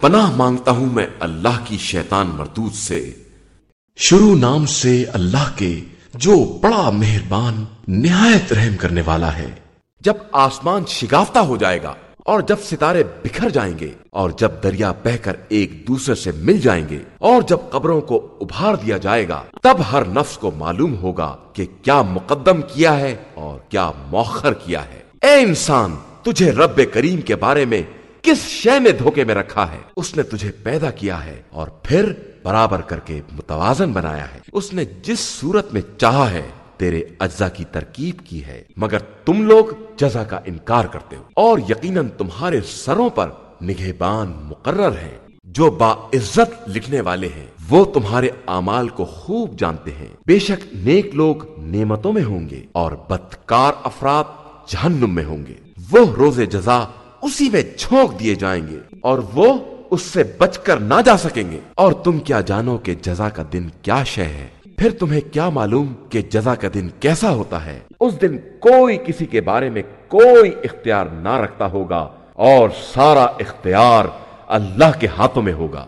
پناہ مانگتا ہوں میں اللہ کی شیطان مردود سے۔ شروع نام سے اللہ کے جو بڑا مہربان، نہایت رحم کرنے والا ہے۔ جب آسمان شگافتہ ہو جائے گا اور جب ستارے بکھر جائیں گے اور جب دریا بہ کر ایک دوسرے سے مل جائیں گے اور جب قبروں کو ابھار دیا جائے گا، تب ہر نفس کو معلوم ہوگا کہ کیا مقدم کیا ہے اور کیا موخر کیا ہے۔ اے انسان، تجھے رب کریم کے بارے میں کس شے نے دھوکے میں رکھا ہے؟ اس نے تجھے پیدا کیا ہے اور پھر برابر کر کے متوازن بنایا ہے۔ اس نے جس صورت میں چاہا ہے، تیرے اجزا کی ترکیب کی ہے۔ مگر تم لوگ جزا کا انکار کرتے ہو اور یقیناً تمہارے سروں پر نگہبان مقرر ہیں۔ جو با عزت لکھنے والے ہیں، وہ تمہارے اعمال کو خوب جانتے ہیں۔ بے شک نیک لوگ نعمتوں میں ہوں گے اور بدکار افراد جہنم میں ہوں گے۔ وہ روز جزا اسی میں جھونک دیے جائیں گے اور وہ اس سے بچ کر نہ جا سکیں گے۔ اور تم کیا جانو کہ جزا کا دن کیا شے ہے؟ پھر تمہیں کیا معلوم کہ جزا کا دن کیسا ہوتا ہے؟ اس دن کوئی کسی کے بارے میں کوئی اختیار نہ رکھتا ہوگا اور سارا اختیار اللہ کے ہاتھوں میں ہوگا۔